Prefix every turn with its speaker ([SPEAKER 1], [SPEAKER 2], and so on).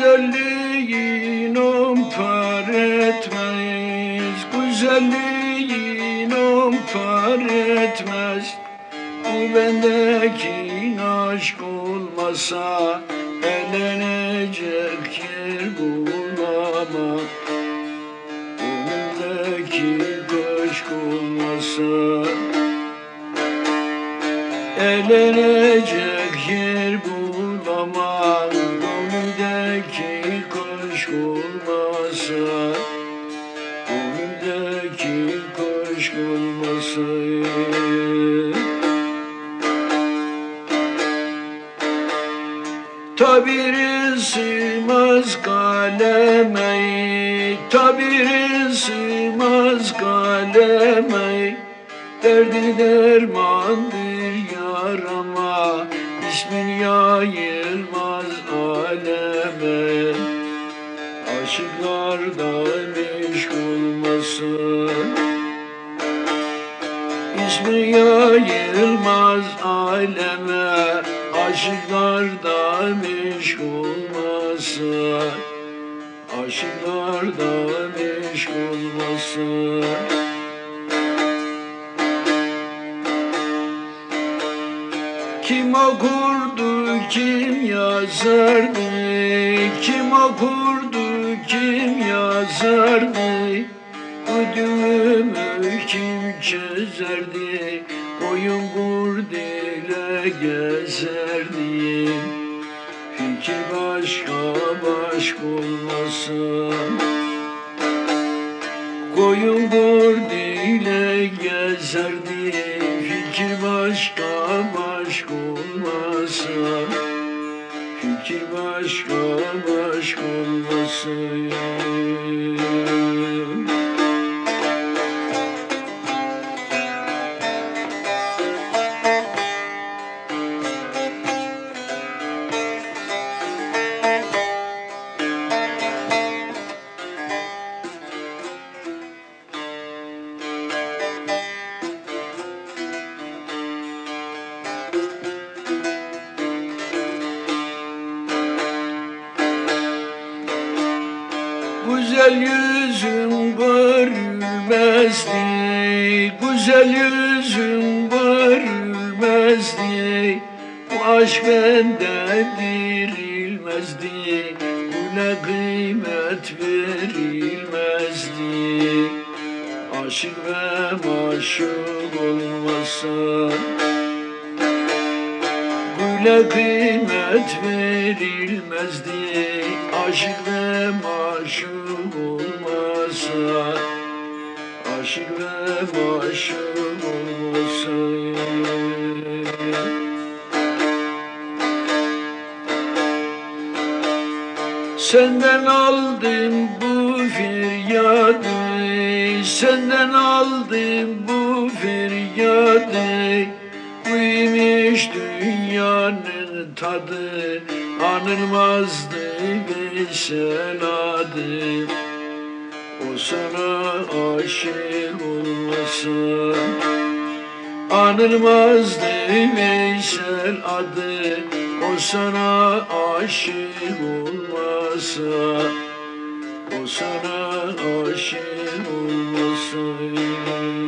[SPEAKER 1] güzelliğin umpar etmez Güzelliğin umpar etmez. Bu bendekin aşk olmasa Elenecek yer bulamam Bu bendeki aşk olmasa Elenecek yer bulamam olmasa Önümdeki aşk olmasa Tabiri sığmaz kaleme Tabiri sığmaz kaleme Derdi dermandır yarama İsmin yayılmaz aleme Aşıklarda meşk olmasın. İsmi yayılmaz aleme. Aşıklarda meşk olmasa Aşıklarda meşk olmasa Kim okurdu, kim yazardı? Kim okurdu, kim yazardı Bu düğümü kim çözerdi Oyun kurdele gezerdi Fikir başka başka olmasın? Koyun kurdele gezerdi Fikir başka başka olmasa Fikir başka başka olmasın Güzel yüzün görülmezdi Güzel yüzün görülmezdi Bu aşk bende dirilmezdi Buna kıymet verilmezdi Aşık ve maşuk olmasa Güle kıymet verilmezdi Aşık ve maşuk olmasa Aşık ve maşuk olmasa Senden aldım bu feryadı Senden aldım bu feryadı Buymuş dünyanın tadı Anılmazdı Veysel adı. O sana aşık olmasa Anılmazdı Veysel adı O sana aşık olmasa O sana aşık olmasa